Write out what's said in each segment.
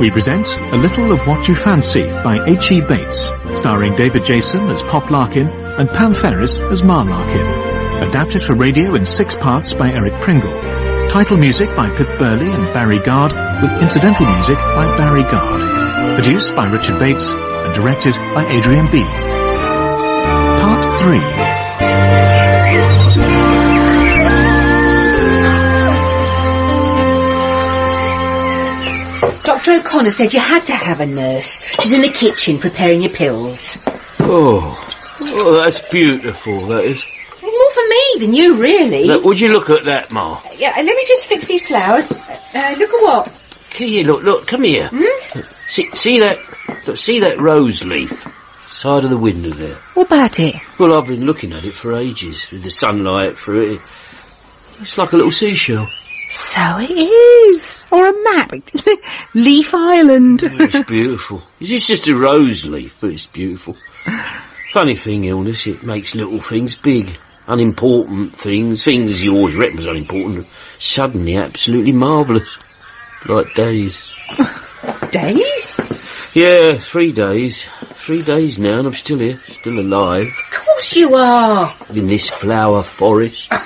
We present A Little of What You Fancy by H.E. Bates, starring David Jason as Pop Larkin and Pam Ferris as Ma Larkin. Adapted for radio in six parts by Eric Pringle. Title music by Pip Burley and Barry Guard, with incidental music by Barry Guard. Produced by Richard Bates and directed by Adrian B. Part 3 Dr. O'Connor said you had to have a nurse. She's in the kitchen preparing your pills. Oh, oh, that's beautiful, that is. More for me than you, really. Look, would you look at that, Ma? Yeah, and let me just fix these flowers. Uh, look at what? You look, look, come here. Hmm? See, see that, look, see that rose leaf? Side of the window there. What about it? Well, I've been looking at it for ages, with the sunlight through it. It's like a little seashell. So it is. Or a map. Leaf Island. Oh, it's beautiful. It's just a rose leaf, but it's beautiful. Funny thing, illness, it makes little things big. Unimportant things, things you always reckon was unimportant, suddenly absolutely marvellous. Like days. Days? Yeah, three days. Three days now and I'm still here, still alive, Of course you are. in this flower forest.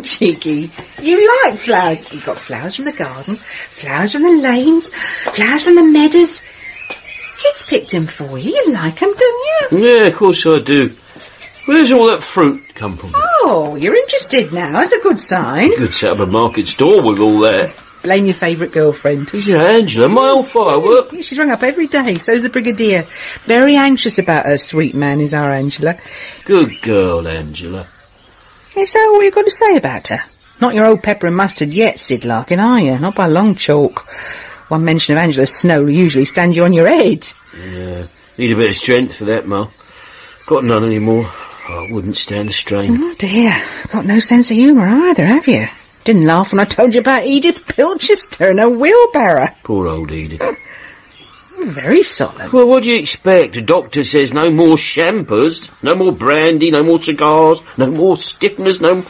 Cheeky. You like flowers. You've got flowers from the garden, flowers from the lanes, flowers from the meadows. Kids picked them for you. You like them, don't you? Yeah, of course I do. Where's all that fruit come from? Oh, you're interested now. That's a good sign. Good set up a market store with all that. Blame your favourite girlfriend. Is it Angela? My old firework? She's rung up every day. So's the Brigadier. Very anxious about her sweet man, is our Angela. Good girl, Angela. Is that all you've got to say about her? Not your old pepper and mustard yet, Sid Larkin, are you? Not by long chalk. One mention of Angela snow will usually stand you on your head. Yeah, need a bit of strength for that, Ma. Got none anymore. Oh, I wouldn't stand the strain. Oh dear, got no sense of humour either, have you? Didn't laugh when I told you about Edith Pilchester and her wheelbarrow. Poor old Edith. Mm, very solemn. Well, what do you expect? The doctor says no more shampers, no more brandy, no more cigars, no more stiffness, no...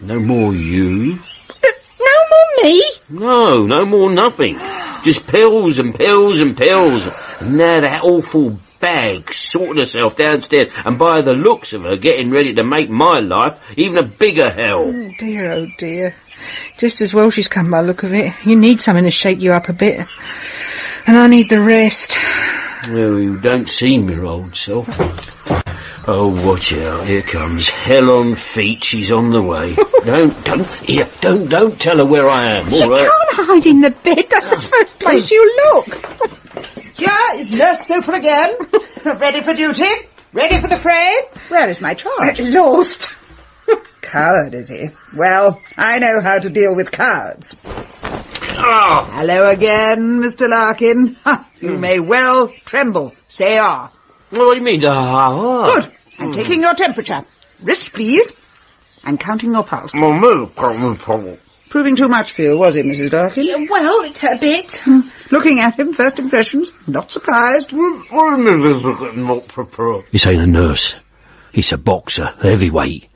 No more you? Uh, no more me? No, no more nothing. Just pills and pills and pills. And now that awful bag sorting herself downstairs and by the looks of her getting ready to make my life even a bigger hell. Oh dear, oh dear. Just as well she's come by the look of it. You need something to shake you up a bit. And I need the rest. Well, you don't seem your old self. Oh, watch out, here comes. Hell on feet, she's on the way. don't, don't, here, don't, don't tell her where I am, You alright? can't hide in the bed. That's the first place you look. Here is Nurse Soper again. Ready for duty? Ready for the fray? Where is my charge? Uh, lost. Coward, is he? Well, I know how to deal with cowards. Ah, Hello again, Mr. Larkin. Ha, you may well tremble. Say ah. what do you mean? Ah, Good. I'm taking your temperature. Wrist, please. I'm counting your pulse. ah. Proving too much for you, was it, Mrs. Larkin? Well, it hurt a bit. Looking at him, first impressions, not surprised. This ain't a nurse. He's a boxer, heavyweight,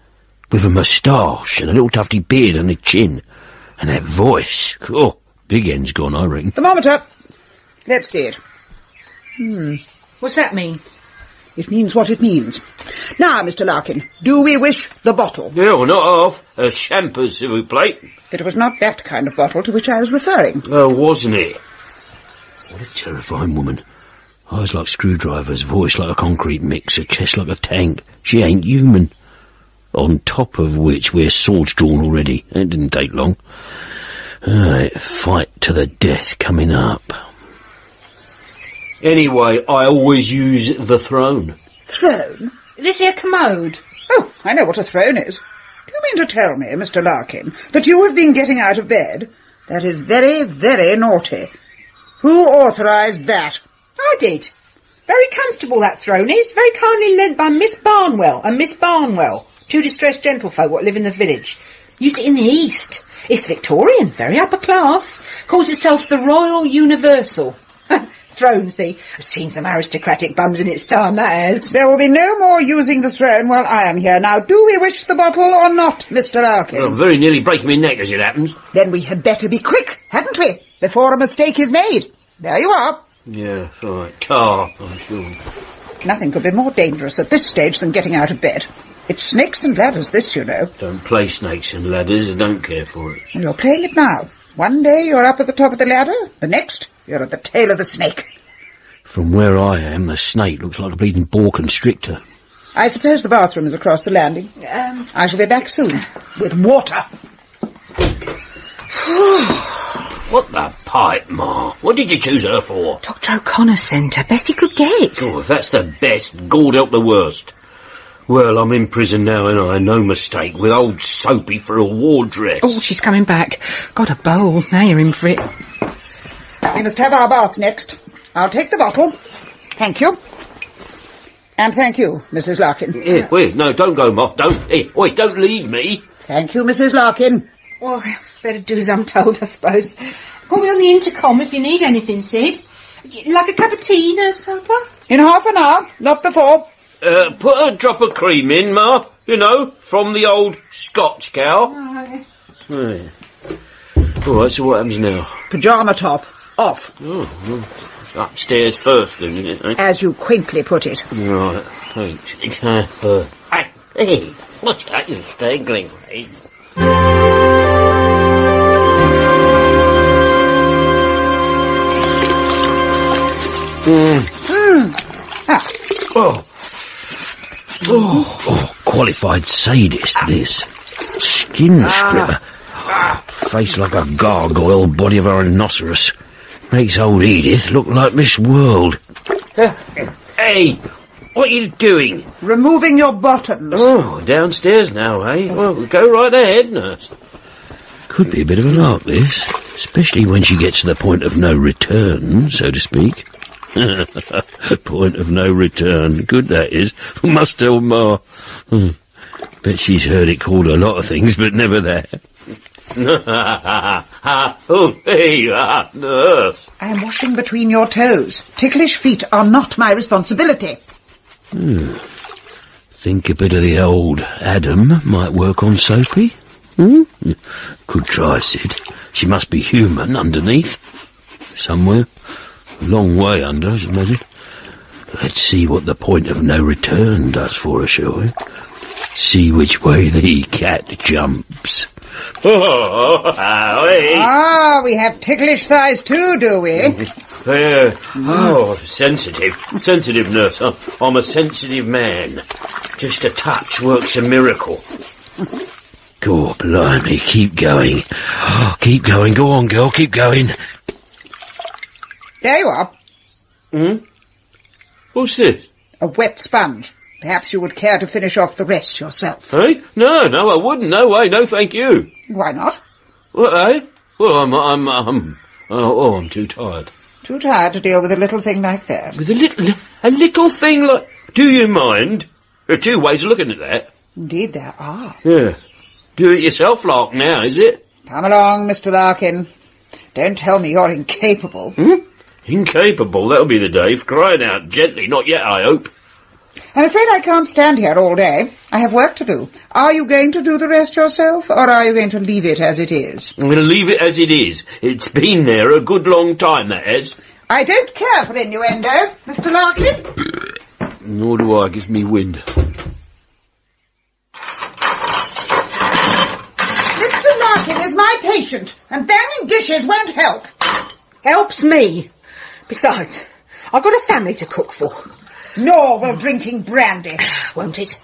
with a moustache and a little tufty beard on his chin. And that voice. Oh, big end's gone, I reckon. Thermometer. Let's see it. Hmm. What's that mean? It means what it means. Now, Mr. Larkin, do we wish the bottle? Yeah, well, not half. A champers, s'il vous plaît. It was not that kind of bottle to which I was referring. Oh, wasn't it? What a terrifying woman. Eyes like screwdrivers, voice like a concrete mixer, chest like a tank. She ain't human. On top of which we're swords drawn already. It didn't take long. Alright, fight to the death coming up. Anyway, I always use the throne. Throne? This here commode. Oh, I know what a throne is. Do you mean to tell me, Mr. Larkin, that you have been getting out of bed? That is very, very naughty. Who authorised that? I did. Very comfortable that throne is. Very kindly lent by Miss Barnwell and Miss Barnwell, two distressed gentlefolk what live in the village. Used it in the East. It's Victorian, very upper class. Calls itself the Royal Universal. throne, see? I've seen some aristocratic bums in its time, that has. There will be no more using the throne while I am here. Now, do we wish the bottle or not, Mr. Larkin? I'm very nearly breaking my neck as it happens. Then we had better be quick, hadn't we? Before a mistake is made. There you are. Yeah, all right. Tar, I'm sure. Nothing could be more dangerous at this stage than getting out of bed. It's snakes and ladders, this, you know. Don't play snakes and ladders. I don't care for it. And you're playing it now. One day you're up at the top of the ladder, the next you're at the tail of the snake. From where I am, the snake looks like a bleeding boa constrictor. I suppose the bathroom is across the landing. Um, I shall be back soon. With water. What the pipe, Ma? What did you choose her for? Dr. O'Connor sent her. Best he could get. Oh, if that's the best, God help the worst. Well, I'm in prison now, and I no mistake, with old Soapy for a wardress. Oh, she's coming back. Got a bowl. Now you're in for it. We must have our bath next. I'll take the bottle. Thank you. And thank you, Mrs. Larkin. Here, wait, no, don't go, Ma. Don't, hey, wait, don't leave me. Thank you, Mrs. Larkin. Well, better do as I'm told, I suppose. Call me on the intercom if you need anything, Sid. Like a cup of tea, Nurse Soper? In half an hour, not before. Uh, put a drop of cream in, Ma. You know, from the old Scotch cow. Right. All right, so what happens now? Pyjama top. Off, Oh, well, upstairs first, then, isn't it? eh? as you quaintly put it. Right, thanks. Uh, hey, hey, what's that you staggering, mate? Ah, Oh. Oh, oh, qualified sadist, this. Skin stripper. Face like a gargoyle, body of a rhinoceros. Makes old Edith look like Miss World. Hey, what are you doing? removing your bottoms. Oh, downstairs now, eh? Well, go right ahead, nurse. Could be a bit of a lark, this. Especially when she gets to the point of no return, so to speak. point of no return. Good that is. Must tell Ma. Hmm. Bet she's heard it called a lot of things, but never that. oh, hey, ah, nurse. I am washing between your toes. Ticklish feet are not my responsibility. Hmm. Think a bit of the old Adam might work on Soapy? Hmm? Could try, Sid. She must be human underneath. Somewhere. Long way under, I imagine. Let's see what the point of no return does for us, shall we? See which way the cat jumps. Oh. Ah, we have ticklish thighs too, do we? Uh, oh, sensitive. Sensitive, nurse. I'm- I'm a sensitive man. Just a touch works a miracle. Go, blimey, keep going. Oh, keep going. Go on, girl, keep going. There you are. Hmm? What's this? A wet sponge. Perhaps you would care to finish off the rest yourself. Eh? No, no, I wouldn't. No way. No, thank you. Why not? What, eh? Well, I'm, I'm, I'm, oh, oh, I'm too tired. Too tired to deal with a little thing like that. With a little, a little thing like, do you mind? There are two ways of looking at that. Indeed there are. Yeah. Do it yourself, Lark, now, is it? Come along, Mr. Larkin. Don't tell me you're incapable. Hmm? Incapable, that'll be the day. For crying out gently, not yet, I hope. I'm afraid I can't stand here all day. I have work to do. Are you going to do the rest yourself, or are you going to leave it as it is? I'm going to leave it as it is. It's been there a good long time, that has. I don't care for innuendo, Mr. Larkin. Nor do I, gives me wind. Mr. Larkin is my patient, and banging dishes won't help. Helps me. Besides, I've got a family to cook for. Nor will drinking brandy. Won't it?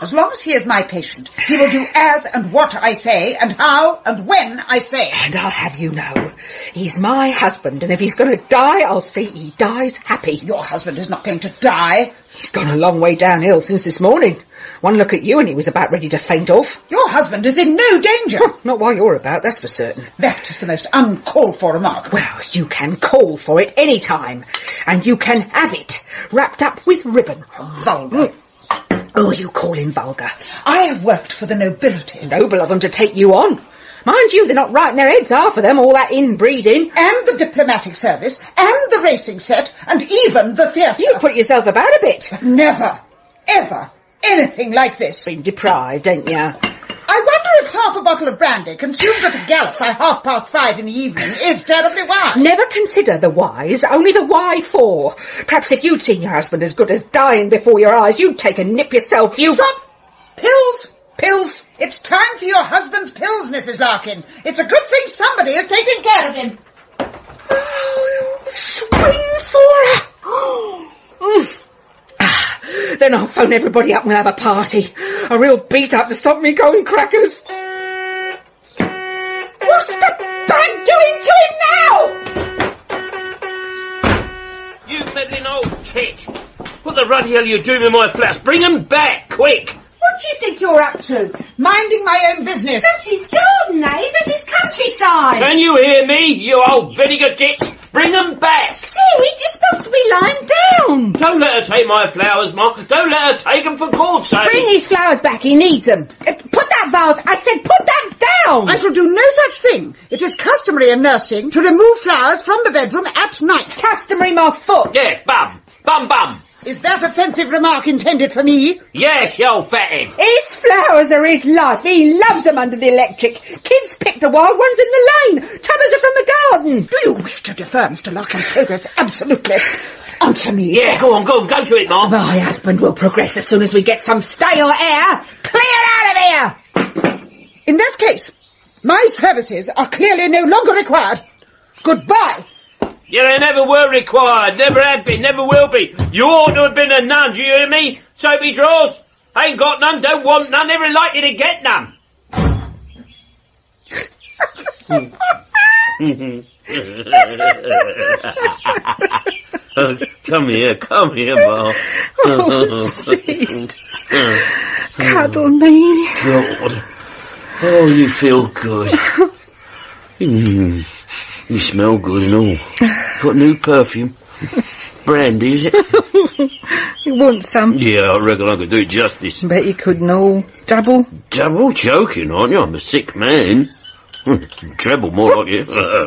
As long as he is my patient, he will do as and what I say, and how and when I say. And I'll have you know, he's my husband, and if he's going to die, I'll see he dies happy. Your husband is not going to die. He's gone a long way downhill since this morning. One look at you and he was about ready to faint off. Your husband is in no danger. Not while you're about, that's for certain. that is the most uncalled for remark. Well, you can call for it any time, and you can have it wrapped up with ribbon. Vulgar. Mm. Oh, you call him vulgar. I have worked for the nobility. Noble of them to take you on. Mind you, they're not right in their heads, half of them, all that inbreeding. And the diplomatic service, and the racing set, and even the theatre. You put yourself about a bit. Never, ever, anything like this. Been deprived, ain't ya? I wonder if half a bottle of brandy consumed at a gallop by half past five in the evening is terribly wise. Never consider the whys, only the why for. Perhaps if you'd seen your husband as good as dying before your eyes, you'd take a nip yourself, you... Stop! Pills! Pills! It's time for your husband's pills, Mrs. Larkin. It's a good thing somebody is taking care of him. Oh, swing for her! Then I'll phone everybody up and we'll have a party. A real beat up to stop me going crackers. What's the bag doing to him now? You meddling old tit! What the ruddy hell are you doing with my flats? Bring him back, quick! What do you think you're up to? Minding my own business. That's his garden, eh? That's his countryside. Can you hear me, you old vinegar tit? Bring 'em back! See, we're just supposed to be lying down. Don't let her take my flowers, Ma. Don't let her take 'em for God's sake. Bring his flowers back, he needs them. Uh, Put that vase, I said put that down. I shall do no such thing. It is customary in nursing to remove flowers from the bedroom at night. Customary my foot. Yes, bum. Bum bum. Is that offensive remark intended for me? Yes, you old fathead. His flowers are his life. He loves them under the electric. Kids pick the wild ones in the lane. T'others are from the garden. Do you wish to defer Mr. Larkin progress? Absolutely. Answer me. Yeah, go on, go on, go to it, Ma. My husband will progress as soon as we get some stale air. Clear out of here. In that case, my services are clearly no longer required. Goodbye. Yeah, they never were required, never have been, never will be. You ought to have been a nun, do you hear me? Soapy draws. Ain't got none, don't want none, never likely to get none. Oh, come here, come here, Ma. Oh, Sid. Cuddle me. God. Oh, you feel good. Mm, you smell good and all. Got new perfume. Brandy, is it? You want some? Yeah, I reckon I could do it justice. Bet you couldn't all. Double? Double joking, aren't you? I'm a sick man. Hmm, Treble more like you. oh,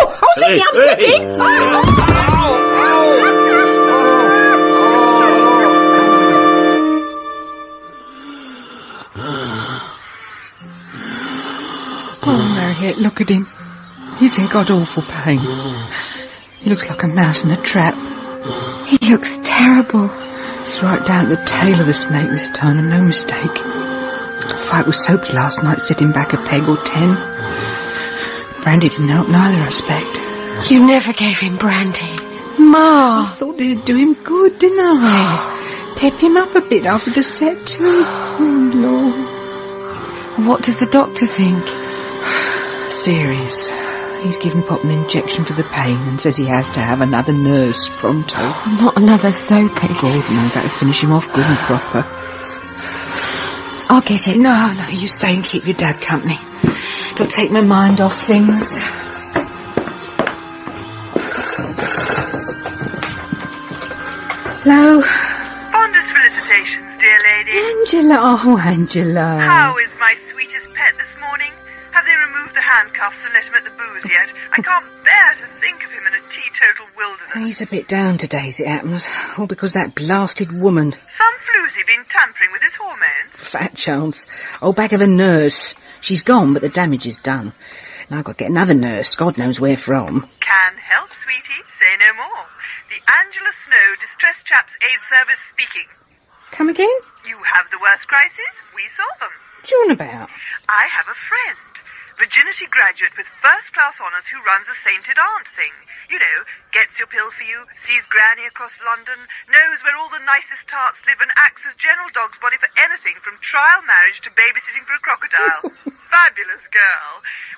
oh, Sidney, I'm slipping. Oh, Mariette, look at him. He's in god awful pain. He looks like a mouse in a trap. He looks terrible. He's right down at the tail of the snake this time, and no mistake. The fight with Soapy last night set him back a peg or ten. Brandy didn't help neither, I expect. You never gave him brandy. Ma! I thought it'd do him good, didn't I? Pep him up a bit after the set too. Oh, Lord. What does the doctor think? Serious. He's given Pop an injection for the pain and says he has to have another nurse pronto. Not another soapy. God, no, that'll finish him off good and proper. I'll get it. No, no, you stay and keep your dad company. It'll take my mind off things. Hello? Fondest felicitations, dear lady. Angela, oh, Angela. How is let him at the booze yet? I can't bear to think of him in a teetotal wilderness. He's a bit down today, as it happens. All because that blasted woman. Some floozy been tampering with his hormones. Fat chance. Old back of a nurse. She's gone, but the damage is done. Now I've got to get another nurse, God knows where from. Can help, sweetie. Say no more. The Angela Snow Distress Chaps Aid Service speaking. Come again? You have the worst crisis, we solve them. What you on about? I have a friend, virginity graduate with first class honours who runs a sainted aunt thing. You know, gets your pill for you, sees Granny across London, knows where all the nicest tarts live and acts as general dog's body for anything from trial marriage to babysitting for a crocodile. Fabulous girl.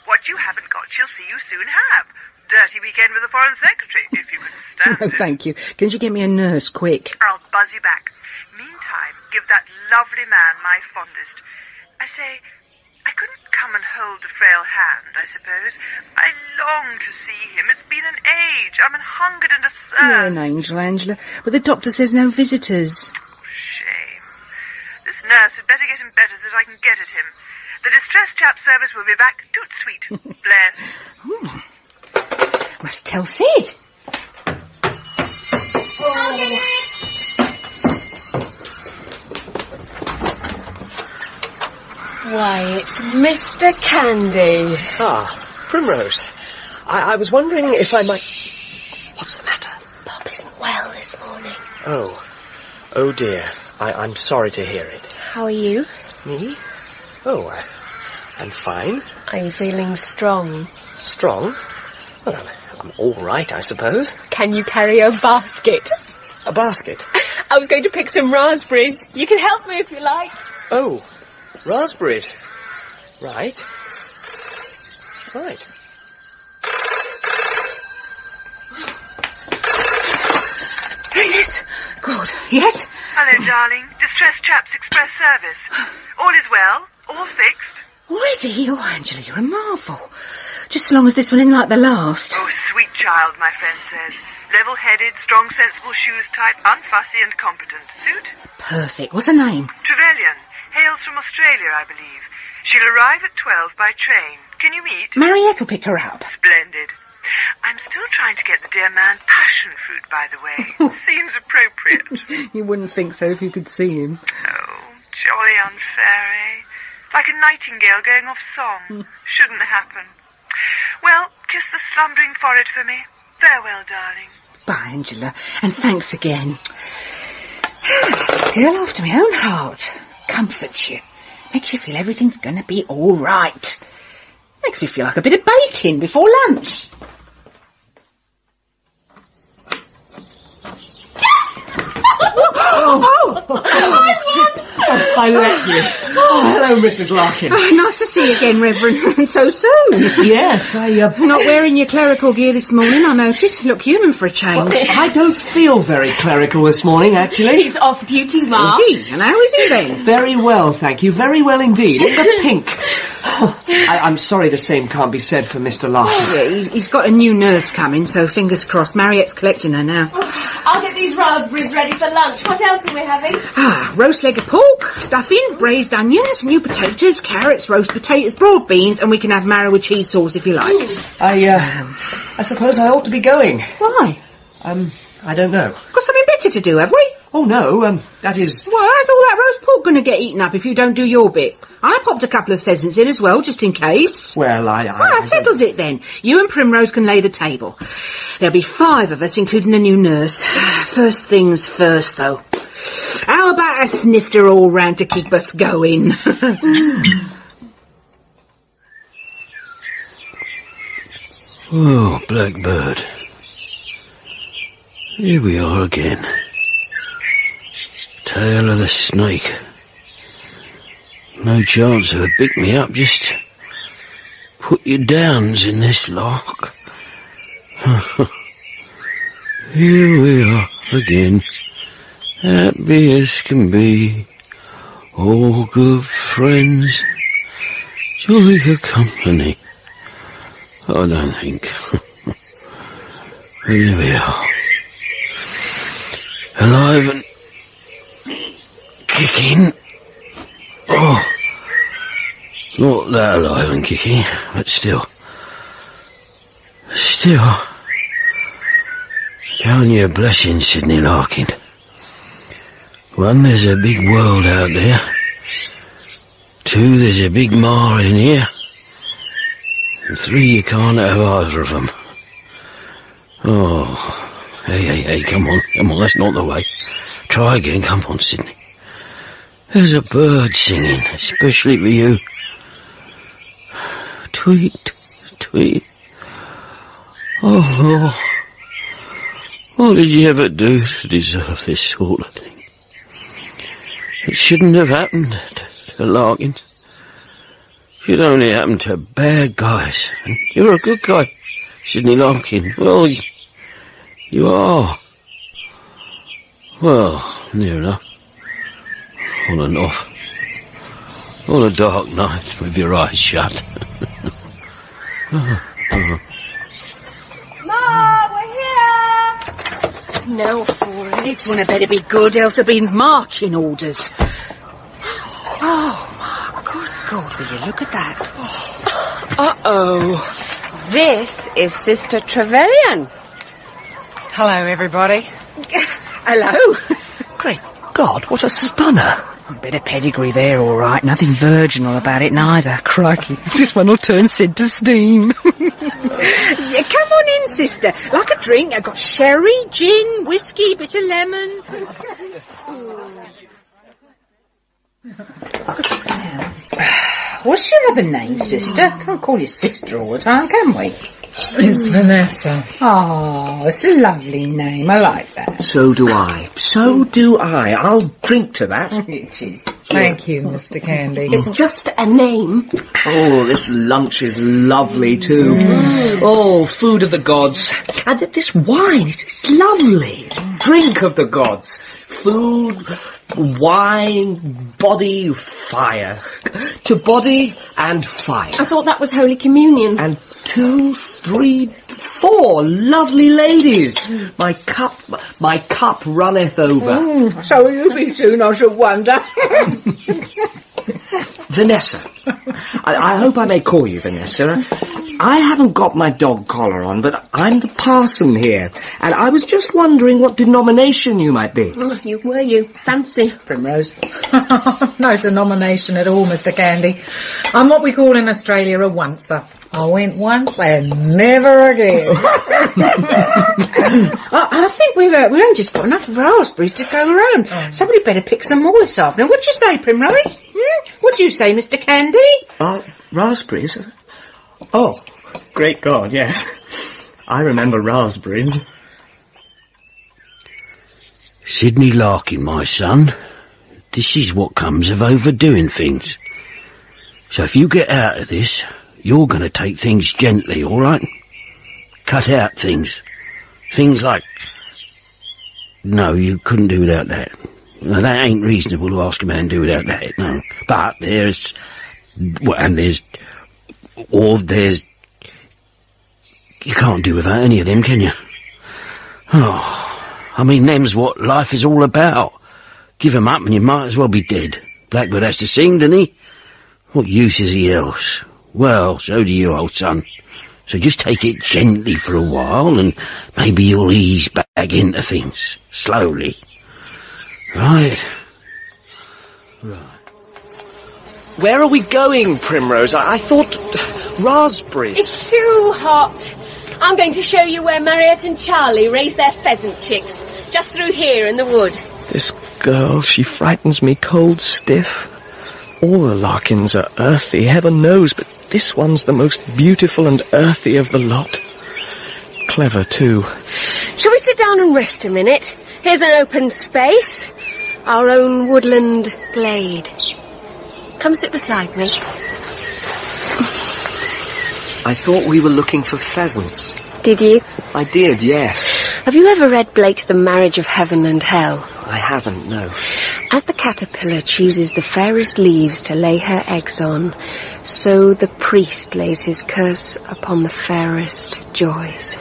What you haven't got, she'll see you soon have. Dirty weekend with the foreign secretary, if you can stand it. thank you. Can you get me a nurse, quick? I'll buzz you back. Meantime, give that lovely man my fondest. I say, come and hold the frail hand, I suppose. I long to see him. It's been an age. I'm an hungered and a You're thirst. an angel, Angela. But the doctor says no visitors. Oh, shame. This nurse had better get him better so that I can get at him. The distress chap service will be back toot sweet. Bless. Must tell Sid. Why, it's Mr. Candy. Ah, Primrose. I, I was wondering if I might... What's the matter? Bob isn't well this morning. Oh. Oh dear. I, I'm sorry to hear it. How are you? Me? Oh, I, I'm fine. Are you feeling strong? Strong. Well, I'm, I'm all right, I suppose. Can you carry a basket? A basket. I was going to pick some raspberries. You can help me if you like. Oh, raspberries. Right. Right. Yes. Good. Yes. Hello, darling. Distress Chaps Express Service. All is well. All fixed. Already? Oh, Angela, you're a marvel. Just as long as this one isn't like the last. Oh, sweet child, my friend says. Level-headed, strong, sensible shoes type, unfussy and competent. Suit? Perfect. What's her name? Trevelyan. Hails from Australia, I believe. She'll arrive at 12 by train. Can you meet? Mariette will pick her up. Splendid. I'm still trying to get the dear man passion fruit, by the way. Seems appropriate. You wouldn't think so if you could see him. Oh, jolly unfair, eh? Like a nightingale going off song. Shouldn't happen. Well, kiss the slumbering forehead for me. Farewell, darling. Bye, Angela. And thanks again. Girl after my own heart. Comforts you. Makes you feel everything's gonna be all right. Makes me feel like a bit of baking before lunch. I let you. Oh, hello, Mrs. Larkin. nice to see you again, Reverend. so soon. Yes, I, uh, Not wearing your clerical gear this morning, I noticed. You look human for a change. I don't feel very clerical this morning, actually. He's off duty, Is he? And how is he then? Very well, thank you. Very well indeed. In the pink. Oh, I, I'm sorry the same can't be said for Mr. Larkin. Yeah, he's, he's got a new nurse coming, so fingers crossed. Mariette's collecting her now. I'll get these raspberries ready for lunch. What else are we having? Ah, roast leg of pork, stuffing, braised onions, new potatoes, carrots, roast potatoes, broad beans, and we can have marrow with cheese sauce if you like. I, uh, I suppose I ought to be going. Why? Um, I don't know. Got something better to do, have we? Oh no, um, that is... Well, how's all that roast pork going to get eaten up if you don't do your bit? I popped a couple of pheasants in as well, just in case. Well, I... I, Well, I settled it then. You and Primrose can lay the table. There'll be five of us, including the new nurse. First things first, though. How about a snifter all round to keep us going? Oh, Blackbird. Here we are again. Tail of the snake. No chance of a pick me up, just put your downs in this lock. Here we are again, happy as can be, all good friends, jolly good company. I don't think. Here we are. Alive and kicking. Oh, not that alive and kicking, but still. Still. Count your blessings, Sydney Larkin. One, there's a big world out there. Two, there's a big mar in here. And three, you can't have either of them. Oh, hey, hey, hey, come on, come on, that's not the way. Try again, come on, Sydney. There's a bird singing, especially for you. Tweet, tweet. Oh, what did you ever do to deserve this sort of thing? It shouldn't have happened to, to Larkins. Should only happened to bad guys. And you're a good guy, Sydney Larkin. Well, y- you are. Well, near enough. On and off. On a dark night with your eyes shut. Ma, we're here. No, Forrest. this one had better be good, else there'll be marching orders. Oh, my good God, will you look at that? Uh-oh. This is Sister Trevelyan. Hello, everybody. Hello. Great God, what a stunner. Bit of pedigree there, all right. Nothing virginal about it neither. Crikey, this one will turn Sid to steam. yeah, come on in, sister. Like a drink. I've got sherry, gin, whiskey, bit of lemon. What's your other name, sister? Mm. Can't call you sister all the time, can we? It's Vanessa. Oh, it's a lovely name. I like that. So do I. So do I. I'll drink to that. Thank you, Mr. Candy. It's just a name. Oh, this lunch is lovely too. Mm. Oh, food of the gods. And this wine, it's, it's lovely. Mm. Drink of the gods. Food, wine, body, fire. To body and fire. I thought that was Holy Communion. And two, three, four lovely ladies. My cup, my cup runneth over. Hmm. So you be soon, I should wonder. Vanessa. I, I hope I may call you Vanessa. I haven't got my dog collar on, but I'm the parson here, and I was just wondering what denomination you might be. Oh, you were you. Fancy. Primrose. no denomination at all, Mr. Candy. I'm what we call in Australia a oncer. I went once and never again. I, I think we've uh, we haven't just got enough raspberries to go around. Somebody better pick some more this afternoon. What do you say, Primrose? Hmm? What do you say, Mr. Candy? Oh, raspberries? Oh, great God, yes. I remember raspberries. Sidney Larkin, my son. This is what comes of overdoing things. So if you get out of this, you're going to take things gently, all right? Cut out things. Things like... No, you couldn't do without that. Now, that ain't reasonable to ask a man to do without that, no. But there's... Well, and there's... Or there's... You can't do without any of them, can you? Oh, I mean, them's what life is all about. Give 'em up and you might as well be dead. Blackbird has to sing, doesn't he? What use is he else? Well, so do you, old son. So just take it gently for a while and maybe you'll ease back into things. Slowly. Right? Right. Where are we going, Primrose? I, I thought raspberries. It's too hot. I'm going to show you where Mariette and Charlie raise their pheasant chicks. Just through here in the wood. This girl, she frightens me cold stiff. All the Larkins are earthy, heaven knows, but this one's the most beautiful and earthy of the lot. Clever, too. Shall we sit down and rest a minute? Here's an open space. Our own woodland glade. Come sit beside me. I thought we were looking for pheasants. Did you? I did, yes. Have you ever read Blake's The Marriage of Heaven and Hell? I haven't, no. As the caterpillar chooses the fairest leaves to lay her eggs on, so the priest lays his curse upon the fairest joys.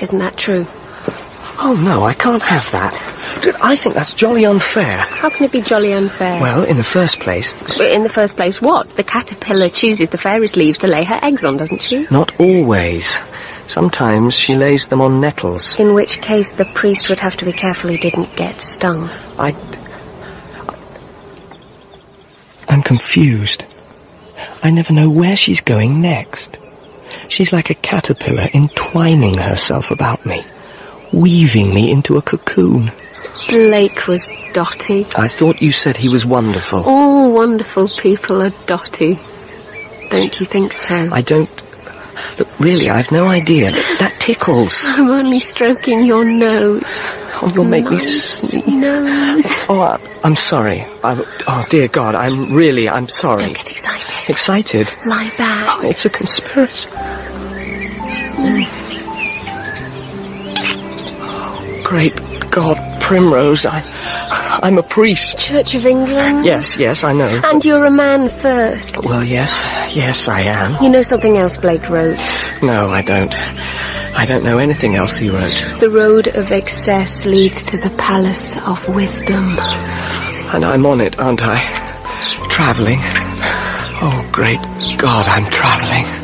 Isn't that true? Oh, no, I can't have that. Dude, I think that's jolly unfair. How can it be jolly unfair? Well, in the first place, in the first place, what? The caterpillar chooses the fairest leaves to lay her eggs on, doesn't she? not always. Sometimes she lays them on nettles. In which case the priest would have to be careful he didn't get stung. I... I'm confused. I never know where she's going next. She's like a caterpillar entwining herself about me, weaving me into a cocoon. Blake was dotty. I thought you said he was wonderful. All wonderful people are dotty. Don't you think so? I don't... Look, really, I've no idea. That tickles. I'm only stroking your nose. Oh, you'll make me sneeze. Nose. Oh, I, I'm sorry. I, oh, dear God, I'm really, I'm sorry. Don't get excited. Excited? Lie back. Oh, It's a conspiracy. Great God, Primrose, I, I'm a priest. Church of England. Yes, yes, I know. And you're a man first. Well, yes, yes, I am. You know something else Blake wrote? No, I don't. I don't know anything else he wrote. The road of excess leads to the palace of wisdom. And I'm on it, aren't I? Travelling. Oh, great God, I'm travelling.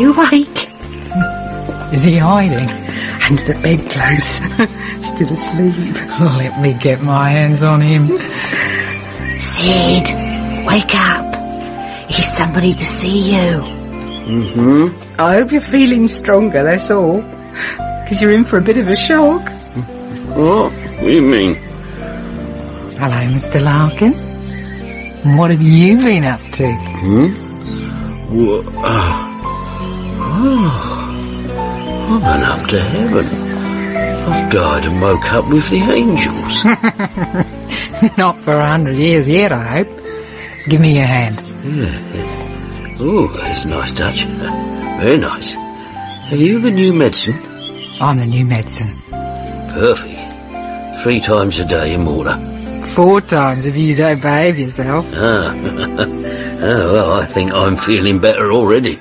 You awake? Is he hiding? Under the bedclothes. Still asleep. Let me get my hands on him. Sid, wake up. Here's somebody to see you. Mm-hmm. I hope you're feeling stronger, that's all. Because you're in for a bit of a shock. What? What do you mean? Hello, Mr. Larkin. What have you been up to? Hmm? What? Oh. oh. I've been up to heaven. I've died and woke up with the angels. Not for a hundred years yet, I hope. Give me your hand. Yeah. Oh, that's a nice touch. Very nice. Are you the new medicine? I'm the new medicine. Perfect. Three times a day in water. Four times if you don't behave yourself. Ah. oh, well, I think I'm feeling better already.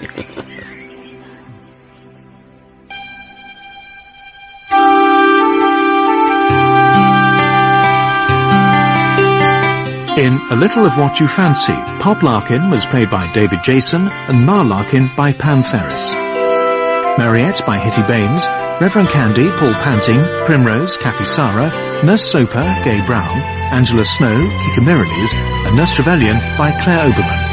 In A Little of What You Fancy, Pop Larkin was played by David Jason and Ma Larkin by Pam Ferris. Mariette by Hetty Baines, Reverend Candy, Paul Panting, Primrose, Cathy Sara, Nurse Soper, Gay Brown, Angela Snow, Kika Mirylees, and Nurse Trevelyan by Claire Oberman.